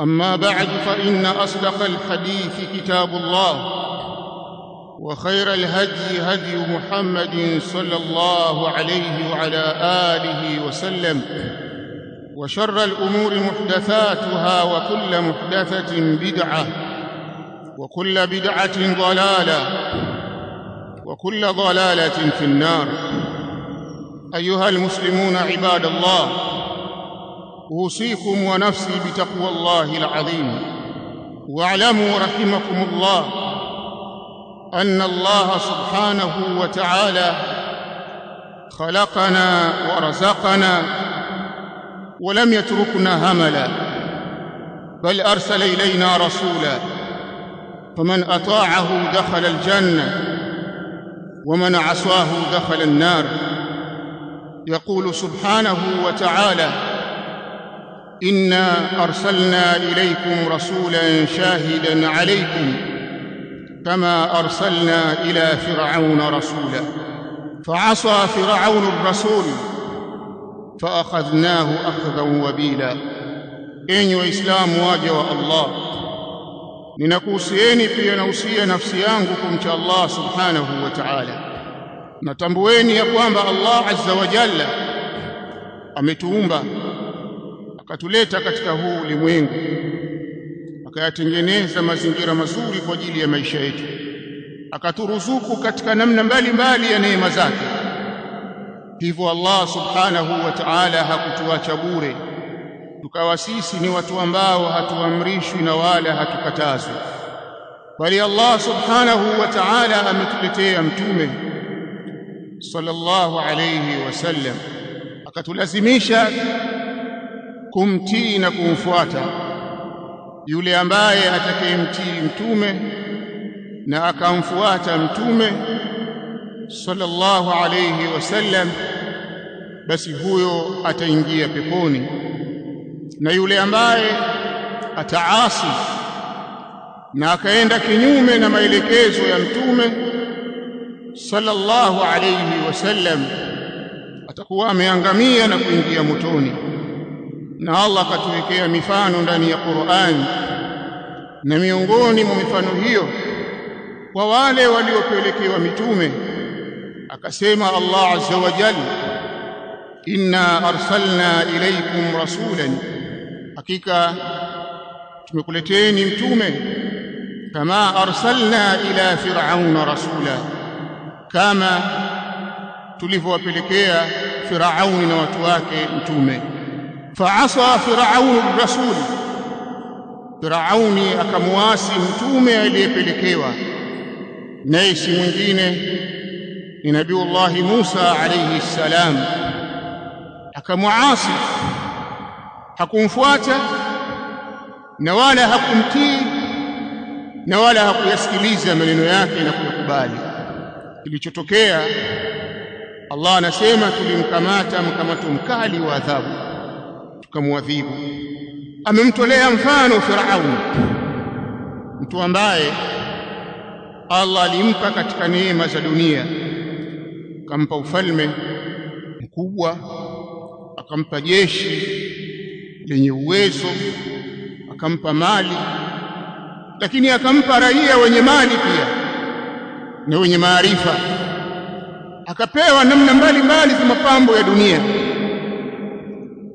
أما بعد فإن أصدق الحديث كتاب الله وخير الهدي هدي محمد صلى الله عليه وعلى آله وسلم وشر الأمور محدثاتها وكل محدثة بدعة وكل بدعة ضلالة وكل ضلالة في النار. أيها المسلمون عباد الله أوصيكم ونفسي بتقوى الله العظيم. واعلموا رحمكم الله أن الله سبحانه وتعالى خلقنا ورزقنا ولم يتركنا هملا بل أرسل إلينا رسولا فمن أطاعه دخل الجنة ومن عصاه دخل النار. يقول سبحانه وتعالى انا ارسلنا اليكم رسولا شاهدا عليكم كما ارسلنا إلى فرعون رسولا فعصى فرعون الرسول فاخذناه اخذا وبيلا enyi waislamu waja wa allah ninakuhusieni pia nausia nafsi yangu kumcha allah subhanahu wa taala natambueni ya kwamba allah azza wa jalla ametuumba akatuleta katika huu ulimwengu akayatengeneza mazingira mazuri kwa ajili ya maisha yetu akaturuzuku katika namna mbalimbali ya neema zake. Hivyo Allah subhanahu wa ta'ala hakutuacha bure tukawa sisi ni watu ambao hatuamrishwi na wala hatukatazwi. Bali Allah subhanahu wa ta'ala ametuletea mtume sallallahu alayhi wasallam akatulazimisha kumtii na kumfuata. Yule ambaye atakayemtii mtume na akamfuata mtume sallallahu alayhi wasallam basi huyo ataingia peponi. Na yule ambaye ataasi na akaenda kinyume na maelekezo ya mtume sallallahu alayhi wasallam atakuwa ameangamia na kuingia motoni na Allah akatuwekea mifano ndani ya Qur'an. Na miongoni mwa mifano hiyo kwa wale waliopelekewa mitume akasema Allah azza wa jalla inna arsalna ilaykum rasulan. Hakika tumekuleteni mtume kama arsalna ila fir'auna rasula kama tulivyowapelekea Firauni na watu wake mtume faasa firaunu rasul firauni akamuasi mtume aliyepelekewa. Naye si mwingine ni nabiullahi Musa alayhi salam. Akamuasi hakumfuata na wala hakumtii na wala hakuyasikiliza maneno yake na kuyakubali. Kilichotokea Allah anasema tulimkamata mkamato mkali wa adhabu tukamwadhibu amemtolea mfano Firauni mtu ambaye Allah alimpa katika neema za dunia. Akampa ufalme mkubwa akampa jeshi lenye uwezo akampa mali lakini akampa raia wenye mali pia na wenye maarifa. Akapewa namna mbalimbali za mapambo ya dunia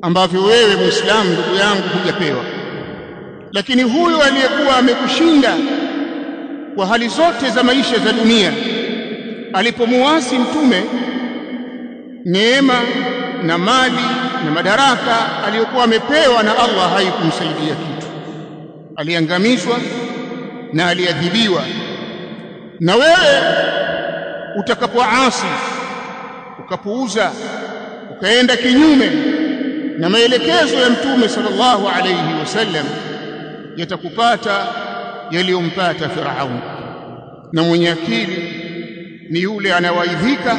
ambavyo wewe Muislamu ndugu yangu hujapewa. Lakini huyo aliyekuwa amekushinda kwa hali zote za maisha za dunia alipomuasi mtume neema na mali na madaraka aliyokuwa amepewa na Allah haikumsaidia kitu. Aliangamizwa na aliadhibiwa. Na wewe utakapoasi ukapuuza ukaenda kinyume na maelekezo ya mtume sallallahu alayhi wasallam yatakupata yaliyompata Firaun na mwenye akili ni yule anawaidhika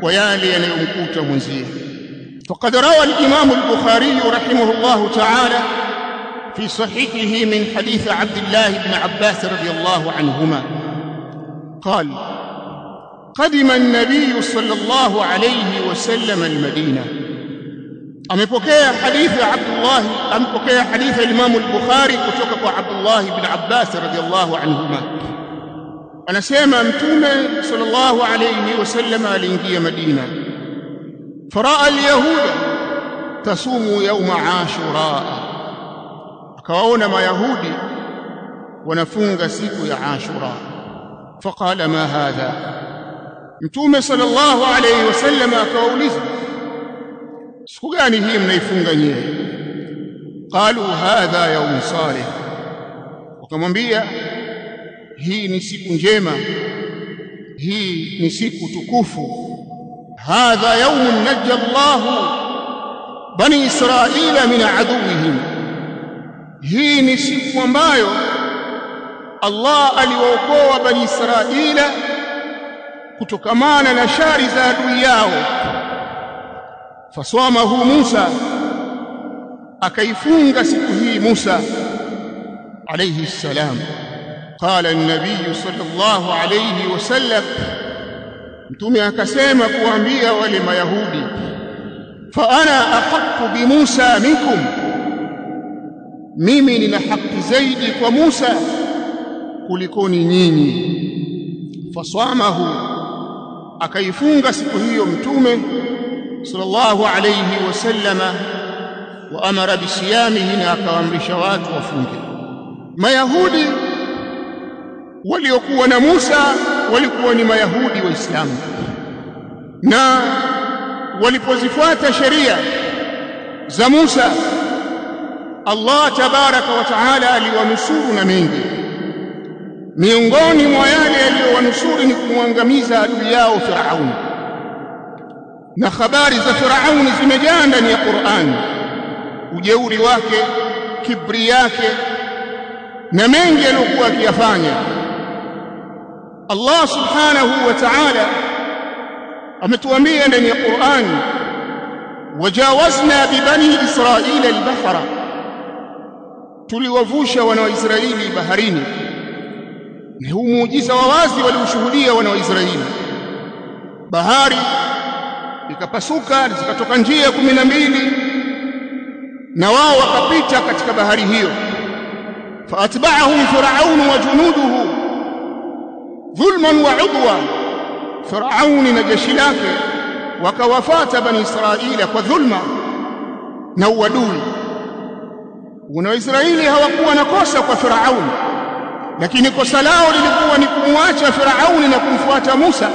kwa yale yanayomkuta mwenzie روى الإمام البخاري رحمه الله تعالى في صحيحه من حديث عبد الله بن عباس رضي الله عنهما قال قدم النبي صلى الله عليه وسلم المدينة amepokea hadithi ya Abdullah amepokea hadithi ya Imam al-Bukhari kutoka kwa Abdullah ibn Abbas radhiyallahu anhuma anasema mtume sallallahu alayhi wasallam aliingia Madina faraa al-yahuda tasumu yawma ashura akawaona mayahudi wanafunga siku ya ashura faqala ma hadha mtume sallallahu alayhi wasallam akawauliza siku gani hii mnaifunga nyie? Qalu hadha yawm salih. Wakamwambia hii ni siku njema hii ni siku tukufu. Hadha yawm najja Allah bani israila min aduwihim hii ni siku ambayo Allah aliwaokoa bani israila kutokamana na shari za adui yao faswamahu Musa. Akaifunga siku hii Musa. Alayhi salam. Qala an-nabiy sallallahu alayhi wasallam mtume akasema kuambia wale mayahudi fa ana ahqqu bi Musa minkum? Mimi nina haki zaidi kwa Musa kulikoni nyinyi. Faswamahu. Akaifunga siku hiyo mtume sallallahu الله عليه وسلم waamara bisiyamihi na akawaamrisha watu wafunge. Mayahudi waliokuwa na Musa walikuwa ni mayahudi waislamu. Na walipozifuata sheria za Musa Allah tabaraka wa taala aliwanusuru na mengi. Miongoni mwa yale yaliyowanusuru ni kumwangamiza adui yao Firauni na habari za Firauni zimejaa ndani ya Qur'ani, ujeuri wake kibri yake na mengi aliyokuwa akiyafanya. Allah subhanahu wa ta'ala ametuambia ndani ya Qur'ani, wajawazna bibani israila albahra. Tuliwavusha wana wa Israeli baharini. Na huu muujiza wa wazi walioshuhudia wana wa Israeli bahari ikapasuka zikatoka njia kumi na mbili na wao wakapita katika bahari hiyo. Faatba'ahum fir'aun wa junuduhu dhulman wa udwa fir'auni na jeshi lake wakawafata bani israila kwa dhulma na uadui. Waisraeli hawakuwa na kosa kwa Firauni lakini kosa lao lilikuwa ni kumwacha Firauni na kumfuata Musa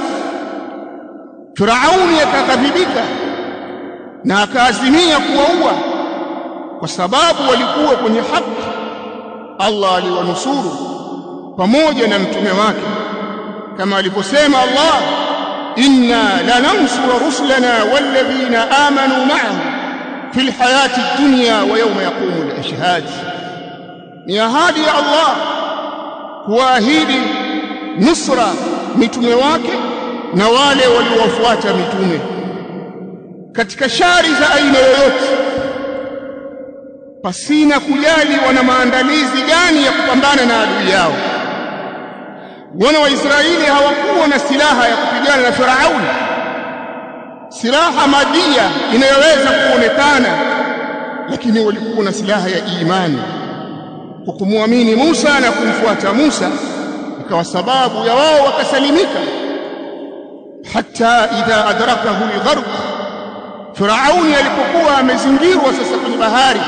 Firauni akakadhibika na akaazimia kuwaua kwa sababu walikuwa kwenye haki. Allah aliwanusuru pamoja na mtume wake. Kama alivyosema Allah inna lanansuru rusulana walladhina amanu ma'ahu fi lhayati ad-dunya wa yawma yaqumu al-ashhad ni ahadi ya Allah kuahidi nusra mitume wake na wale waliowafuata mitume. Katika shari za aina yoyote pasina kujali wana maandalizi gani ya kupambana na adui yao. Wana wa Israeli hawakuwa na silaha ya kupigana na Firauni. Silaha madia inayoweza kuonekana lakini walikuwa na silaha ya imani. Kwa kumwamini Musa na kumfuata Musa ikawa sababu ya wao wakasalimika hata idha adrakahu al-gharq Firauni alipokuwa amezingirwa sasa kwenye bahari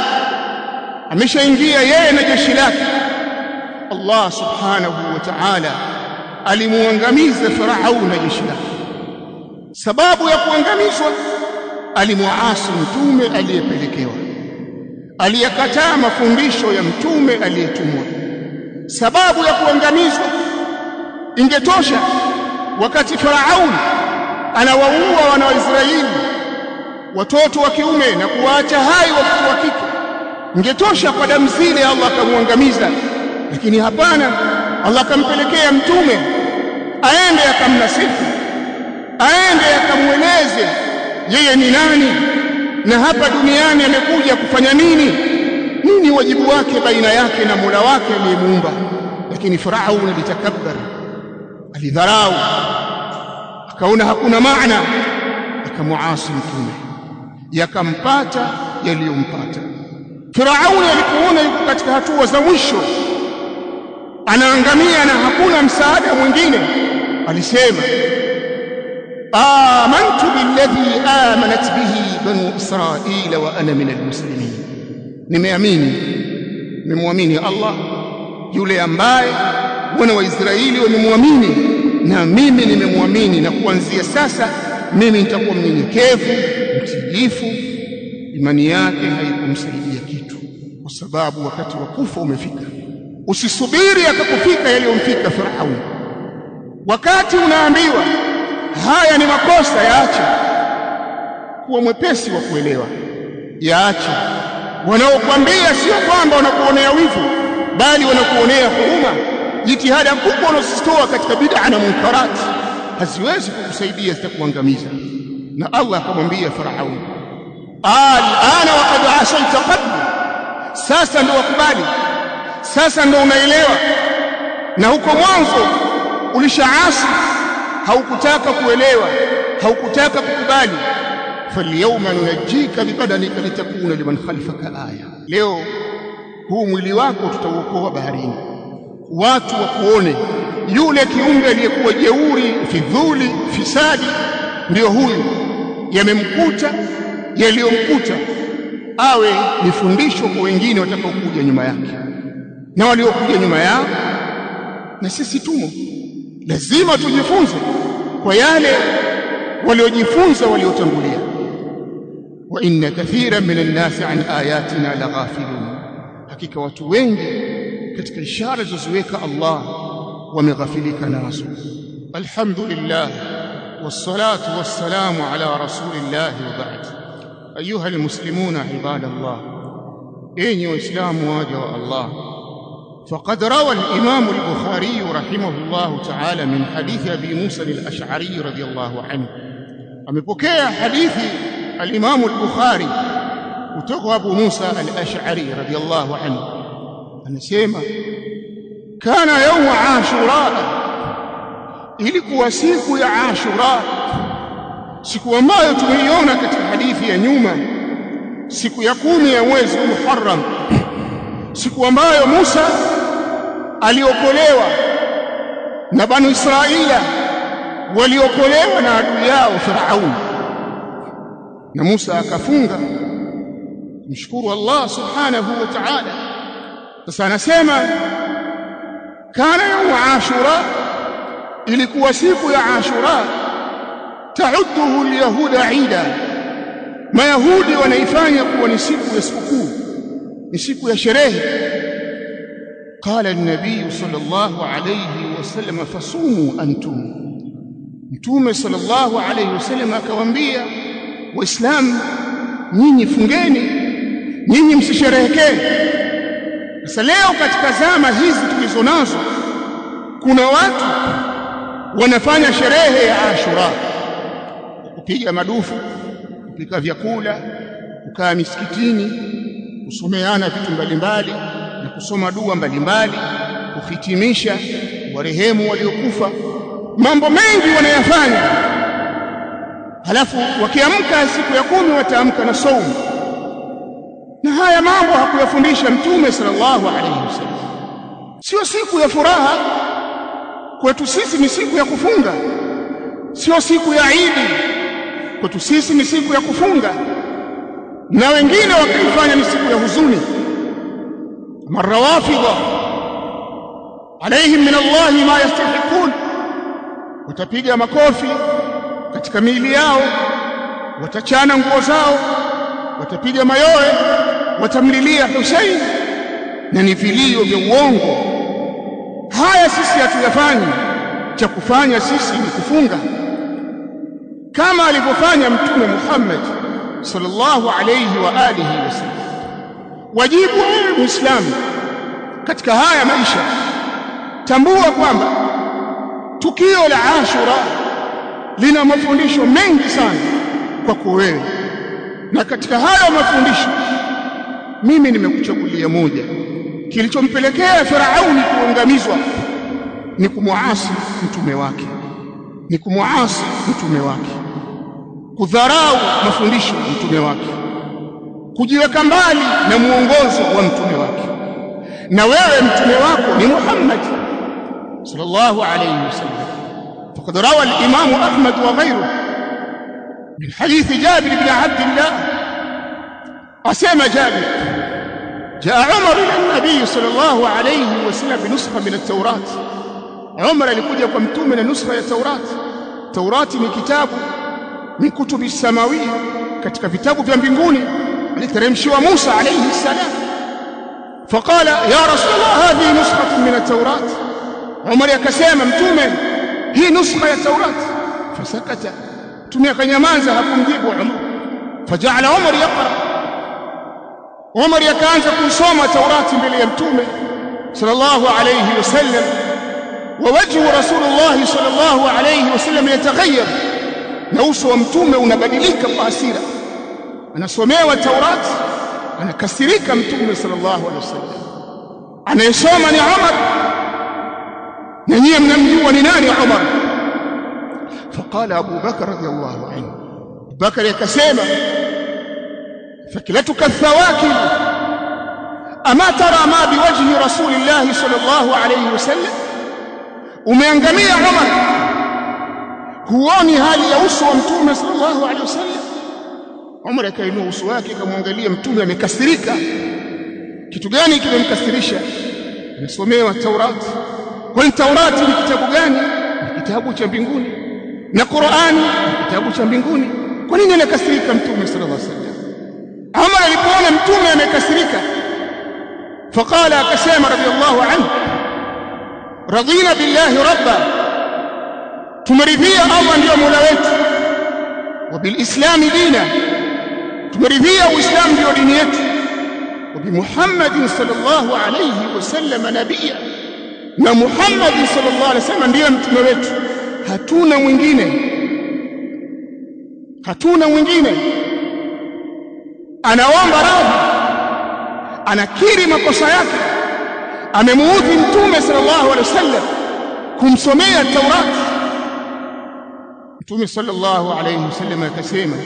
ameshaingia yeye na jeshi lake. Allah subhanahu wa ta'ala alimuangamiza Firauni na jeshi lake. Sababu ya kuangamizwa alimuasi mtume aliyepelekewa. Aliyekataa mafundisho ya mtume aliyetumwa. Sababu ya kuangamizwa ingetosha wakati Firaun anawaua wana wa Israeli watoto wa kiume na kuwaacha hai watoto wa kike. Ingetosha kwa damu zile Allah akamwangamiza lakini hapana Allah akampelekea mtume aende akamnasifu aende akamweleze yeye ni nani na hapa duniani amekuja kufanya nini? Nini wajibu wake baina yake na Mola wake aliyemuumba. Lakini Firaun alitakabbar alidharau. Akaona hakuna maana akamuasi mtume. Yakampata yaliyompata. Firauni alipoona yuko katika hatua za mwisho anaangamia na hakuna msaada mwingine. Alisema amantu billadhi amanat bihi banu israila wa ana min almuslimin nimeamini nimemwamini Allah yule ambaye wana wa Israeli wamemwamini na mimi nimemwamini na kuanzia sasa mimi nitakuwa mnyenyekevu mtiifu imani yake haikumsaidia kitu kwa sababu wakati wa kufa umefika. Usisubiri akakufika yaliyomfika Firauni. Wakati unaambiwa haya ni makosa yaache. Kuwa mwepesi wa kuelewa yaache. Wanaokwambia sio kwamba wanakuonea wivu bali wanakuonea huruma jitihada kubwa unazozitoa katika bid'a na munkarat haziwezi kukusaidia zitakuangamiza. Na Allah akamwambia Firaun, alana waqad asaita qabla sasa ndo wakubali sasa ndo unaelewa. Na huko mwanzo ulishaasi haukutaka kuelewa haukutaka kukubali. Falyawma nunajjika bibadanika litakuna liman khalfaka aya. Leo huu mwili wako tutauokoa baharini watu wakuone yule kiumbe aliyekuwa jeuri fidhuli fisadi ndiyo huyu. Yamemkuta yaliyomkuta. Awe ni fundisho kwa wengine watakaokuja nyuma yake. Na waliokuja nyuma yao na sisi tumo. Lazima tujifunze kwa yale waliojifunza waliotangulia. Wa inna min minan nasi an ayatina la ghafilun. Hakika watu wengi katika ishara zilizoziweka Allah wameghafilika nazo alhamdulillah والصلاة والسلام على رسول الله وبعد. أيها المسلمون عباد الله ايني واسلام واجه الله فقد روى الإمام البخاري رحمه الله تعالى من حديث أبي موسى الأشعري رضي الله عنه. amepokea hadithi al-Imam al-Bukhari kutoka Abu Musa al-Ash'ari radiyallahu anhu anasema kana yawm ashura ilikuwa siku ya ashura siku ambayo tumeiona katika hadithi ya nyuma siku ya kumi ya mwezi Muharram siku ambayo Musa aliokolewa na Banu Israila waliokolewa na adui yao Firauni na Musa akafunga mshukuru Allah subhanahu wa ta'ala sasa anasema kana yaumu ashura, ilikuwa siku ya Ashura, tauduhu lyahuda ida, mayahudi wanaifanya kuwa ni siku ya sikukuu, ni siku ya sherehe. Qala an-nabiy sallallahu alayhi wasallam, fasumu antum, Mtume sallallahu alayhi wasallam akawaambia Waislamu, nyinyi fungeni, nyinyi msisherehekee sasa leo katika zama hizi tulizo nazo kuna watu wanafanya sherehe ya Ashura. Kupiga madufu kupika vyakula kukaa misikitini kusomeana vitu mbalimbali na kusoma dua mbalimbali kuhitimisha warehemu waliokufa. Mambo mengi wanayafanya. Halafu wakiamka siku ya kumi wataamka na saumu na haya mambo hakuyafundisha mtume sallallahu alaihi wasallam. Sio siku ya furaha. Kwetu sisi ni siku ya kufunga. Sio siku ya Idi kwetu sisi ni siku ya kufunga. Na wengine wakaifanya ni siku ya huzuni. Marawafidha alaihim min allahi ma yastahiqun. Watapiga makofi katika miili yao. Watachana nguo zao. Watapiga mayowe watamlilia Hussein na ni vilio vya uongo. Haya sisi hatuyafanyi. Cha kufanya sisi ni kufunga. Kama alivyofanya mtume Muhammad sallallahu alayhi wa alihi wasallam wajibu wewe muislamu katika haya maisha tambua kwamba tukio la Ashura lina mafundisho mengi sana kwako wewe na katika hayo mafundisho mimi nimekuchagulia moja. Kilichompelekea Firauni kuangamizwa ni kumuasi mtume wake. Ni kumuasi mtume wake. Kudharau mafundisho ya mtume wake. Kujiweka mbali na mwongozo wa mtume wake. Na wewe mtume wako ni Muhammad sallallahu alayhi wasallam faqad rawa al-imam Ahmad wa ghayruhu min hadithi Jabir ibn Abdullah asema Jabir جاء عمر الى النبي صلى الله عليه وسلم بنسخه من التوراة عمر alikuja kwa mtume na nuskha ya Taurat Taurati ni kitabu min kutubi samawia katika vitabu vya mbinguni aliteremshiwa Musa alayhi salam فقال يا رسول الله هذه نسخة من التوراة عمر akasema mtume hii nuskha ya Taurat فسكت mtume akanyamaza hakumjibu Umar فجعل عمر يقرأ عمر يكان تكون صوم تورات مليم تومي صلى الله عليه وسلم ووجه رسول الله صلى الله عليه وسلم يتغير يوسو ومتومي ونبدلك فاسيرا أنا صومي وتورات أنا كسريك متومي صلى الله عليه وسلم أنا يصوم أنا عمر ننيم نمي ونناني عمر فقال أبو بكر رضي الله عنه بكر يكسيمه فكلتك الثواكب أما ترى ما بوجه رسول الله صلى الله عليه وسلم umeangamia Umar huoni hali ya uso wa mtume sallallahu alaihi wasallam Umar akainua uso wake akamwangalia mtume amekasirika kitu gani kimemkasirisha amesomewa Taurati kwani Taurati ni kitabu gani ni kitabu cha mbinguni na Qur'ani ni kitabu cha mbinguni kwa nini anakasirika mtume sallallahu alaihi wasallam Umar alipoona mtume amekasirika faqala akasema radiyallahu anhu radina billahi rabba tumeridhia Allah ndiyo mola wetu wa bilislami dina tumeridhia uislamu ndiyo dini yetu wa bimuhammadin sallallahu alayhi wasallam nabiyya na muhammadin sallallahu alayhi wasallam ndiye mtume wetu. Hatuna mwingine hatuna mwingine anaomba radhi. Anakiri makosa yake. Amemuudhi mtume sallallahu alaihi wasallam kumsomea Taurati mtume sallallahu alaihi wasallam akasema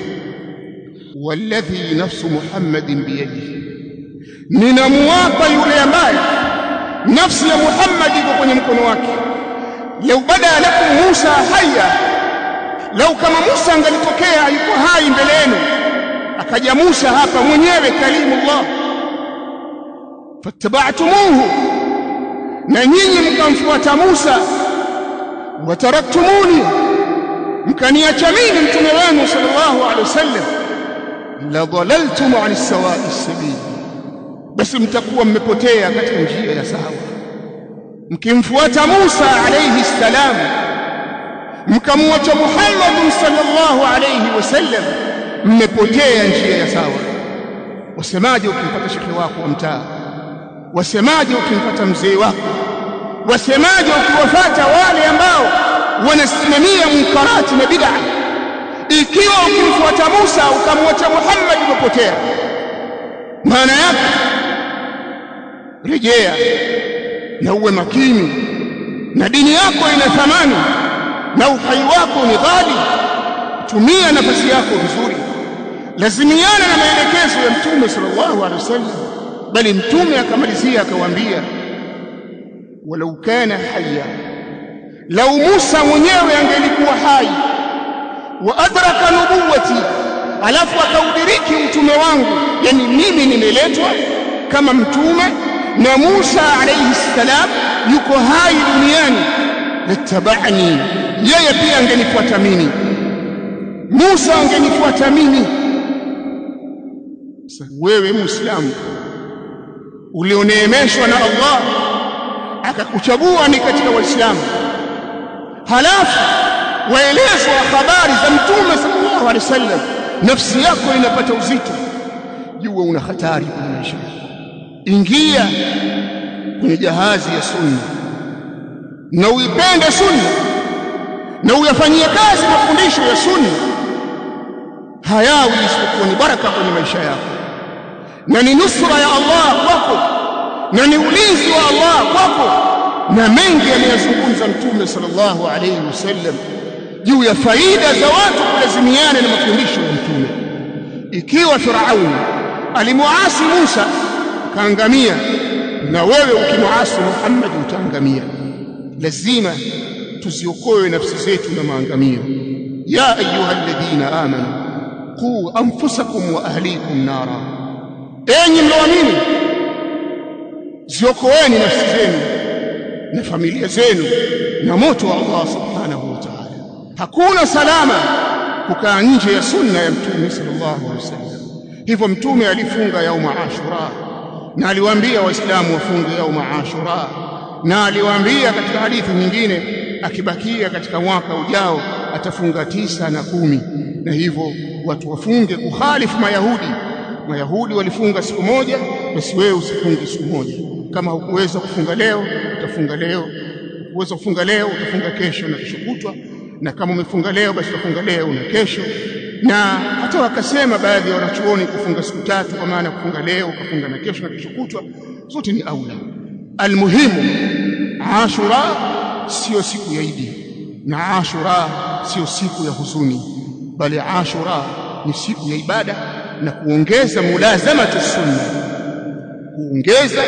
walladhi nafsu muhammadin biyadihi. Ninamuapa yule ambaye nafsi ya Muhammad iko kwenye mkono wake. Lau bada lakum Musa haya lau kama Musa angalitokea yuko hai mbele yenu akaja Musa hapa mwenyewe kalimullah. Fattaba'tumuhu na nyinyi mkamfuata Musa. Wataraktumuni mkaniacha mimi mtume wenu sallallahu alaihi wasallam. La dhalaltum an sawa'i sabil. Basi mtakuwa mmepotea katika njia ya sawa. Mkimfuata Musa alayhi salam. Mkamwacha Muhammad sallallahu alayhi wasallam mmepotea njia ya sawa. Wasemaje ukimpata shekhe wako wa mtaa? Wasemaje ukimpata mzee wako? Wasemaje ukiwafata wale ambao wanasimamia munkarati na bid'a? Ikiwa ukimfuata Musa ukamwacha Muhammad umepotea maana yake rejea na uwe makini na dini yako ina thamani na uhai wako ni ghali. Tumia nafasi yako vizuri lazimiana na maelekezo ya mtume sallallahu alaihi wasallam. Bali mtume akamalizia akawaambia walau kana hayya lau Musa mwenyewe angelikuwa hai wa adraka nubuwati alafu akaudiriki mtume wangu yani mimi nimeletwa kama mtume na Musa alayhi salam yuko hai duniani latabani yeye pia angenifuata mimi. Musa angenifuata mimi wewe muislamu ulioneemeshwa na Allah akakuchagua ni katika waislamu. Halafu waelezwa habari za mtume sallallahu alaihi wasallam nafsi yako inapata uzito. Jua una hatari kwenye maisha. Ingia kwenye jahazi ya sunna. Na uipende sunna na uyafanyie kazi mafundisho ya sunna hayawi isipokuwa ni baraka kwenye maisha yako na ni nusra ya Allah kwako. Na ni ulinzi wa Allah kwako. Na mengi aliyozungumza mtume sallallahu alayhi wasallam juu ya faida za watu kulazimiana na mafundisho ya mtume. Ikiwa Firauni alimuasi Musa kaangamia na wewe ukimuasi Muhammad utaangamia. Lazima tuziokoe nafsi zetu na maangamio. Ya ayuha alladhina amanu qu anfusakum wa ahlikum nara enyi mloamini ziokoeni nafsi zenu na familia zenu na moto wa Allah subhanahu wa ta'ala. Hakuna salama kukaa nje ya sunna ya mtume sallallahu alaihi wasallam hivyo mtume alifunga yauma ashura na aliwaambia waislamu wafunge yauma ashura na aliwaambia katika hadithi nyingine akibakia katika mwaka ujao atafunga tisa na kumi. Na hivyo watu wafunge kukhalifu mayahudi mayahudi walifunga siku moja basi wewe usifunge siku moja. Kama hukuweza kufunga leo utafunga leo. Uweza kufunga leo utafunga kesho na kesho kutwa. Na kama umefunga leo basi utafunga leo na kesho. Na hata wakasema baadhi ya wanachuoni kufunga siku tatu kwa maana kufunga leo ukafunga na kesho na kesho kutwa zote ni aula. Almuhimu ashura sio siku ya idi. Na ashura sio siku ya huzuni. Bali ashura ni siku ya ibada na kuongeza mulazamatu sunna kuongeza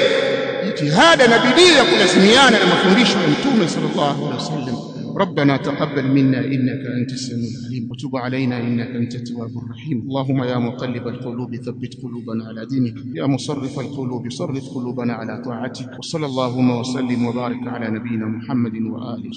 jitihada na bidii ya kulazimiana na mafundisho ya mtume sallallahu alaihi wasallam. ربنا تقبل منا انك انت السميع العليم وتب علينا انك انت التواب الرحيم اللهم يا مقلب القلوب ثبت قلوبنا على دينك يا مصرف القلوب صرف قلوبنا على طاعتك وصلى اللهم وسلم وبارك على نبينا محمد واله